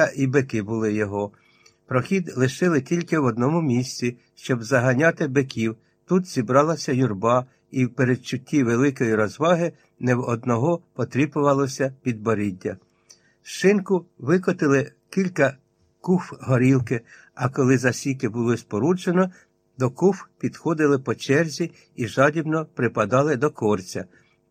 та і бики були його. Прохід лишили тільки в одному місці, щоб заганяти биків. Тут зібралася юрба, і в передчутті великої розваги не в одного потріпувалося підборіддя. З шинку викотили кілька куф горілки, а коли засіки було споруджено, до куф підходили по черзі і жадібно припадали до корця.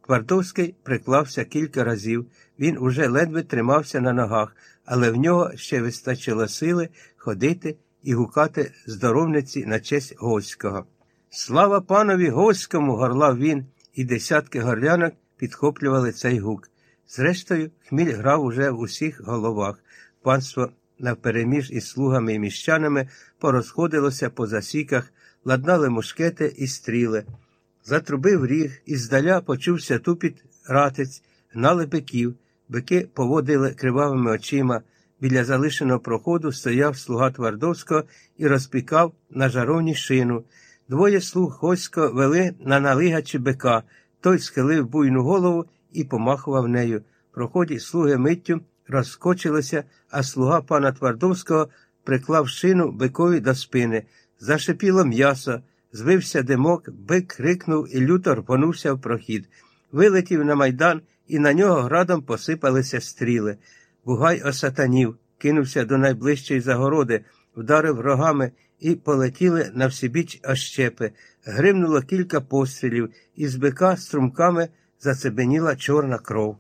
Твардовський приклався кілька разів, він уже ледве тримався на ногах, але в нього ще вистачило сили ходити і гукати здоровниці на честь Госького. Слава панові Гоському! горлав він, і десятки горлянок підхоплювали цей гук. Зрештою, хміль грав уже в усіх головах. Панство навпереміж із слугами і міщанами порозходилося по засіках, ладнали мушкети і стріли. Затрубив ріг, і здаля почувся тупіт ратиць, гнали биків, бики поводили кривавими очима. Біля залишеного проходу стояв слуга Твардовського і розпікав на жаровні шину. Двоє слуг Хосько вели на налигачі бика. Той схилив буйну голову і помахував нею. Проході слуги миттю розскочилися, а слуга пана Твардовського приклав шину бикові до спини. Зашипіло м'ясо, звився димок, бик крикнув і люто рвонувся в прохід. Вилетів на майдан, і на нього градом посипалися стріли. Бугай осатанів, кинувся до найближчої загороди, вдарив рогами і полетіли на всібіч ощепи. Гримнуло кілька пострілів, і з бика струмками зацебеніла чорна кров.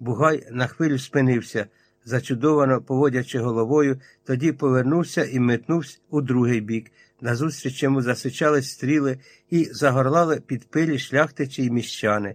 Бугай на хвилю спинився, зачудовано поводячи головою, тоді повернувся і метнувся у другий бік. Назустріч йому засичали стріли і загорлали під пилі шляхтичі й міщани.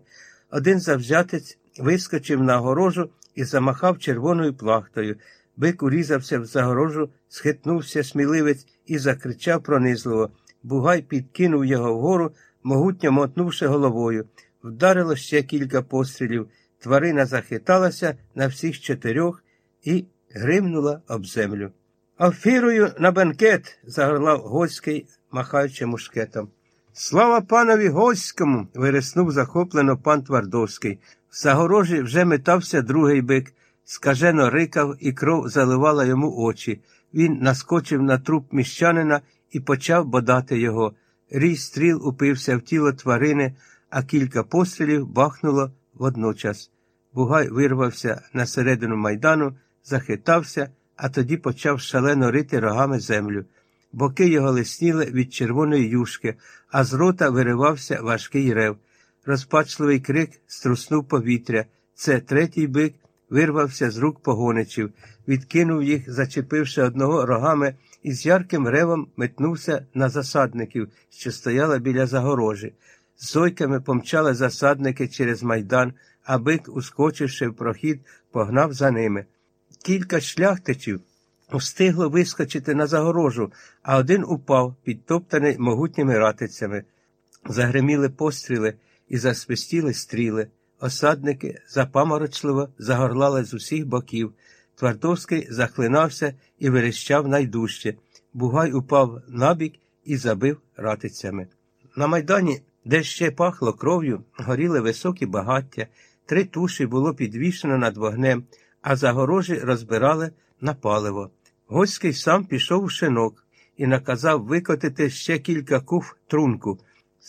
Один завзятець вискочив на огорожу і замахав червоною плахтою. Бик урізався в загорожу, схитнувся сміливець і закричав пронизливо. Бугай підкинув його вгору, могутньо мотнувши головою. Вдарило ще кілька пострілів. Тварина захиталася на всіх чотирьох і гримнула об землю. Афірою на бенкет. загорлав Госький, махаючи мушкетом. Слава панові Гоському. вириснув захоплено пан Твардовський. В загорожі вже метався другий бик, скажено рикав, і кров заливала йому очі. Він наскочив на труп міщанина і почав бодати його. Рій стріл упився в тіло тварини, а кілька пострілів бахнуло водночас. Бугай вирвався на середину майдану, захитався, а тоді почав шалено рити рогами землю. Боки його лисніли від червоної юшки, а з рота виривався важкий рев. Розпачливий крик струснув повітря. Це третій бик вирвався з рук погоничів, відкинув їх, зачепивши одного рогами, і з ярким ревом метнувся на засадників, що стояли біля загорожі. З зойками помчали засадники через майдан, а бик, ускочивши в прохід, погнав за ними. Кілька шляхтичів встигло вискочити на загорожу, а один упав, підтоптаний могутніми ратицями. Загреміли постріли і засвистіли стріли. Осадники запаморочливо загорлали з усіх боків. Твардовський захлинався і верещав найдужче. Бугай упав набік і забив ратицями. На майдані, де ще пахло кров'ю, горіли високі багаття, три туші було підвішено над вогнем, а загорожі розбирали на паливо. Госький сам пішов у шинок і наказав викотити ще кілька куф трунку.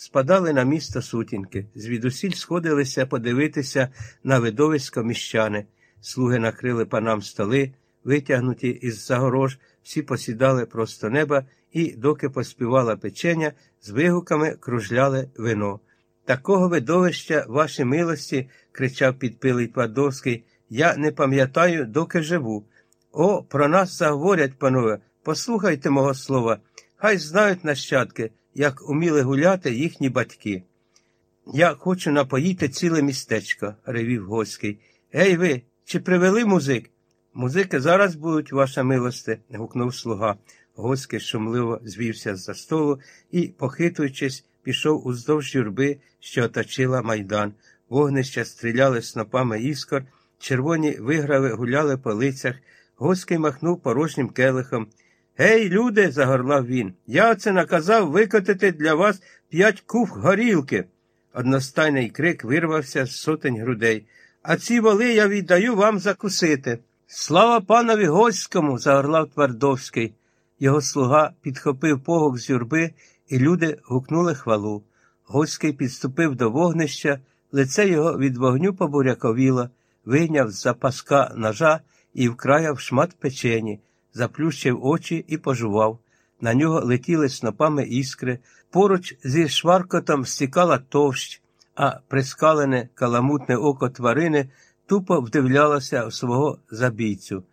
Спадали на місто сутінки, звідусіль сходилися подивитися на видовисько міщани. Слуги накрили панам столи, витягнуті із загорож, всі посідали просто неба і, доки поспівала печеня, з вигуками кружляли вино. Такого видовища, ваші милості, кричав підпилий Твардовський, я не пам'ятаю, доки живу. О, про нас заговорять, панове, послухайте мого слова. Хай знають нащадки, як уміли гуляти їхні батьки. Я хочу напоїти ціле містечко, ревів Госький. Гей ви, чи привели музик? Музики зараз будуть, ваша милосте, гукнув слуга. Госький шумливо звівся з за столу і, похитуючись, пішов уздовж юрби, що оточила майдан. Вогнища стріляли снопами іскор, червоні виграви гуляли по лицях. Госький махнув порожнім келихом. Гей, люди, загорлав він, я це наказав викотити для вас п'ять кух горілки. Одностайний крик вирвався з сотень грудей. А ці воли я віддаю вам закусити. Слава панові Гольському. загорлав Твардовський. Його слуга підхопив погок з юрби, і люди гукнули хвалу. Гольський підступив до вогнища, лице його від вогню побуряковіло, вийняв з запаска ножа і вкраяв шмат печені, заплющив очі і пожував. На нього летіли снопами іскри, поруч зі шваркотом стікала товщ, а прискалене каламутне око тварини тупо вдивлялося в свого забійцю.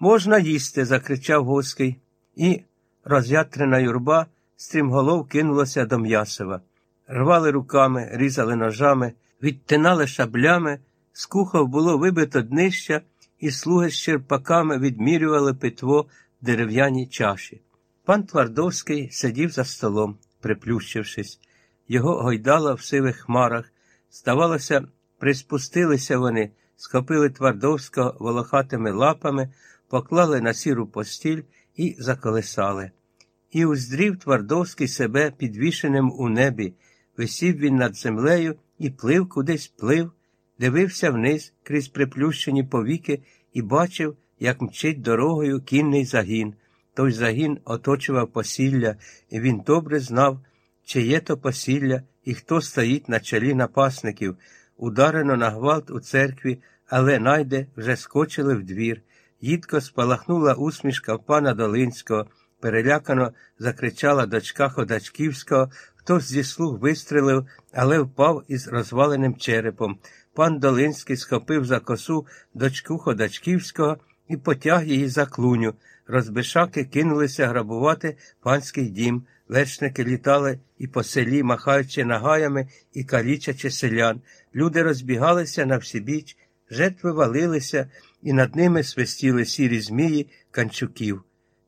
Можна їсти, закричав Госький, і роз'ятрена юрба стрімголов кинулася до м'ясова. Рвали руками, різали ножами, відтинали шаблями, з кухов було вибито днища, і слуги з черпаками відмірювали питво в дерев'яній чаші. Пан Твардовський сидів за столом, приплющившись. Його гойдало в сивих хмарах. Здавалося, приспустилися вони, схопили Твардовського волохатими лапами, поклали на сіру постіль і заколесали. І уздрів Твардовський себе підвішеним у небі, висів він над землею і плив кудись плив, дивився вниз крізь приплющені повіки і бачив, як мчить дорогою кінний загін. Той загін оточував посілля, і він добре знав, чиє то посілля і хто стоїть на чолі напасників. Ударено на гвалт у церкві, але найде вже скочили в двір. Їдко спалахнула усмішка в пана Долинського, перелякано закричала дочка Ходачківського, хтось зі слуг вистрелив, але впав із розваленим черепом. Пан Долинський схопив за косу дочку Ходачківського і потяг її за клуню. Розбишаки кинулися грабувати панський дім, вершники літали і по селі, махаючи нагаями і калічачи селян. Люди розбігалися на всібіч, жертви валилися, і над ними свистіли сірі змії канчуків.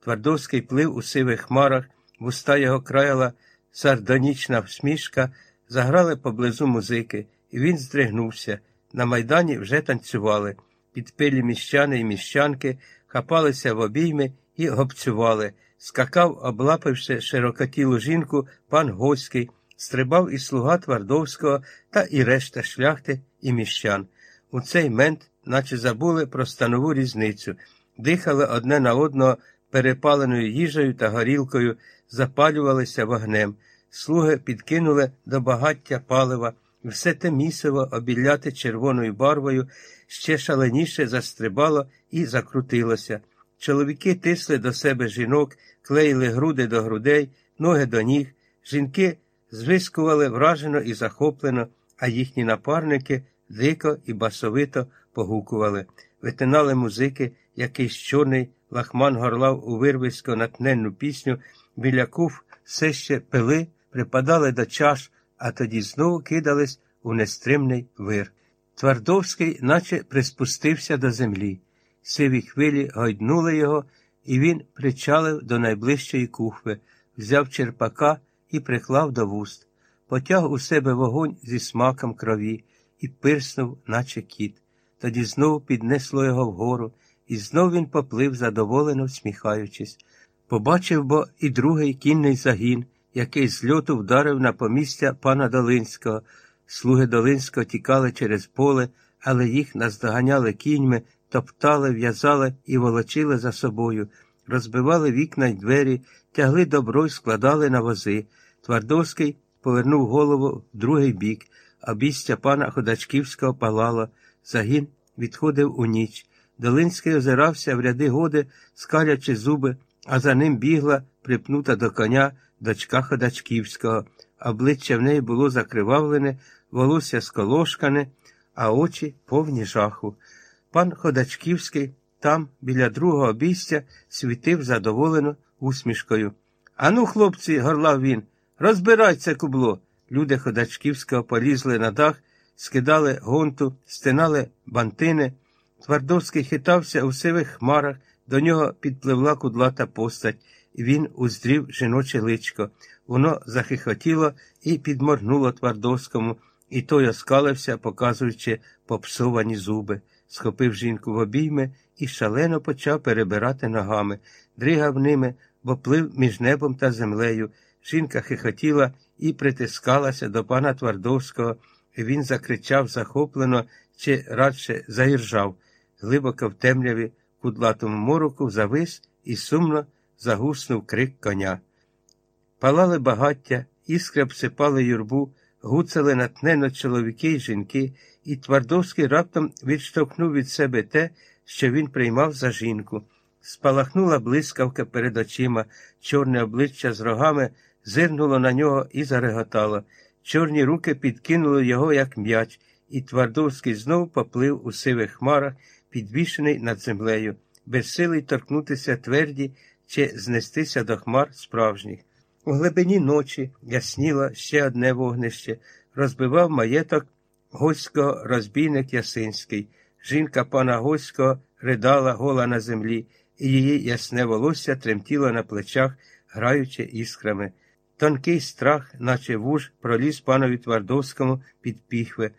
Твардовський плив у сивих хмарах, вуста його краяла сардонічна всмішка, заграли поблизу музики, він здригнувся. На майдані вже танцювали. Підпилі міщани і міщанки хапалися в обійми і гопцювали. Скакав, облапивши широкотілу жінку, пан Госький, стрибав і слуга Твардовського та і решта шляхти і міщан. У цей мент, наче забули про станову різницю, дихали одне на одного перепаленою їжею та горілкою, запалювалися вогнем. Слуги підкинули до багаття палива, все те місиво, обіляте червоною барвою, ще шаленіше застрибало і закрутилося. Чоловіки тисли до себе жінок, клеїли груди до грудей, ноги до ніг. Жінки звискували вражено і захоплено, а їхні напарники дико і басовито погукували. Витинали музики, якийсь чорний лахман горлав у вирвисько натненну пісню, біля куф все ще пили, припадали до чаш, а тоді знову кидались у нестримний вир. Твардовський наче приспустився до землі. Сиві хвилі гойднули його, і він причалив до найближчої кухви, взяв черпака і приклав до вуст, потяг у себе вогонь зі смаком крові і пирснув, наче кіт. Тоді знов піднесло його вгору, і знов він поплив, задоволено всміхаючись. Побачив бо і другий кінний загін, який з льоту вдарив на помістя пана Долинського. Слуги Долинського тікали через поле, але їх наздоганяли кіньми, топтали, в'язали і волочили за собою, розбивали вікна й двері, тягли добро й складали на вози. Твардовський повернув голову в другий бік, а бістя пана Ходачківського палало. Загін відходив у ніч. Долинський озирався в ряди годи, скалячи зуби, а за ним бігла, припнута до коня, дочка Ходачківського. Обличчя в неї було закривавлене, волосся сколошкане, а очі повні жаху. Пан Ходачківський там, біля другого обійстя, світив задоволено усмішкою. Ану, хлопці, горлав він, розбирайся, кубло. Люди Ходачківського полізли на дах, скидали гонту, стинали бантини. Твардовський хитався у сивих хмарах, до нього підпливла кудлата постать, і він уздрів жіноче личко. Воно захихотіло і підморгнуло Твардовському, і той оскалився, показуючи попсовані зуби, схопив жінку в обійми і шалено почав перебирати ногами, дригав ними, бо плив між небом та землею. Жінка хихотіла і притискалася до пана Твардовського, і він закричав захоплено чи радше заіржав. глибоко в темряві кудлатому мороку завис і сумно загуснув крик коня. Палали багаття, іскри обсипали юрбу, гуцали натнено чоловіки й жінки, і Твардовський раптом відштовхнув від себе те, що він приймав за жінку. Спалахнула блискавка перед очима, чорне обличчя з рогами зирнуло на нього і зареготало. Чорні руки підкинули його, як м'яч, і Твардовський знов поплив у сивих хмарах, підвішений над землею, безсилий торкнутися тверді чи знестися до хмар справжніх. У глибині ночі ясніло ще одне вогнище, розбивав маєток Гольського розбійник Ясинський. Жінка пана Гольського ридала гола на землі, і її ясне волосся тремтіло на плечах, граючи іскрами. Тонкий страх, наче вуж, проліз панові Твардовському під піхви,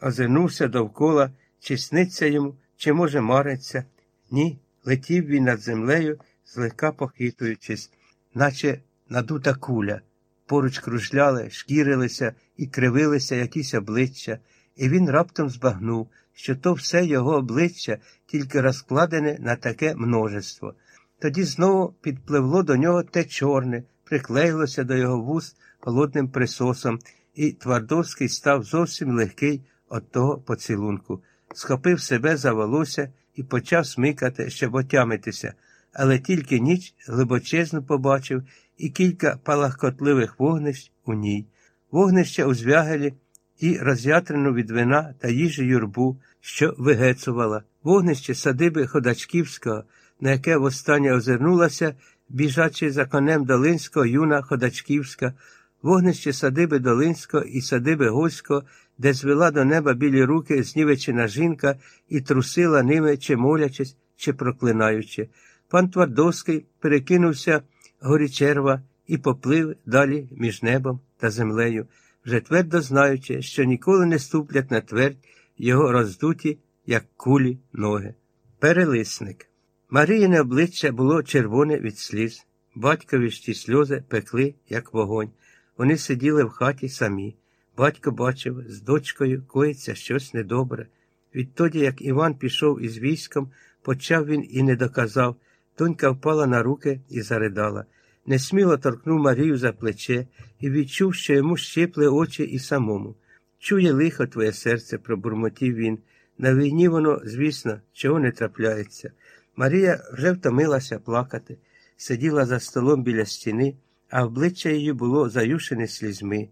озирнувся довкола, чи йому, чи, може, мариться. Ні, летів він над землею, злегка похитуючись, наче надута куля. Поруч кружляли, шкірилися і кривилися якісь обличчя, і він раптом збагнув, що то все його обличчя тільки розкладене на таке множество. Тоді знову підпливло до нього те чорне, приклеїлося до його вуст холодним присосом, і Твардовський став зовсім легкий від того поцілунку, схопив себе за волосся і почав смикати, щоб отямитися, але тільки ніч глибочезно побачив і кілька палахкотливих вогнищ у ній, вогнища у звягелі і роз'ятрену від вина та їжі юрбу, що вигецувала, вогнище садиби Ходачківського, на яке востаннє озирнулася, біжачи за конем Долинського, юна Ходачківська, вогнище садиби Долинського і садиби Гольського, де звела до неба білі руки знівечена жінка і трусила ними, чи молячись, чи проклинаючи. Пан Твардовський перекинувся горічерва і поплив далі між небом та землею, вже твердо знаючи, що ніколи не ступлять на твердь його роздуті, як кулі ноги. Перелисник. Маріїне обличчя було червоне від сліз. Батькові ж ті сльози пекли, як вогонь. Вони сиділи в хаті самі. Батько бачив, з дочкою коїться щось недобре. Відтоді, як Іван пішов із військом, почав він і не доказав. Донька впала на руки і заридала. Несміло торкнув Марію за плече і відчув, що йому щипли очі і самому. Чує лихо твоє серце, пробурмотів він. На війні воно, звісно, чого не трапляється. Марія вже втомилася плакати, сиділа за столом біля стіни, а обличчя її було заюшене слізьми,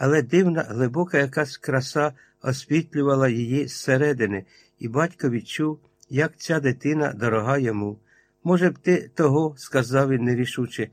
але дивна, глибока якась краса освітлювала її зсередини, і батько відчув, як ця дитина дорога йому. Може б, ти того, сказав він нерішуче,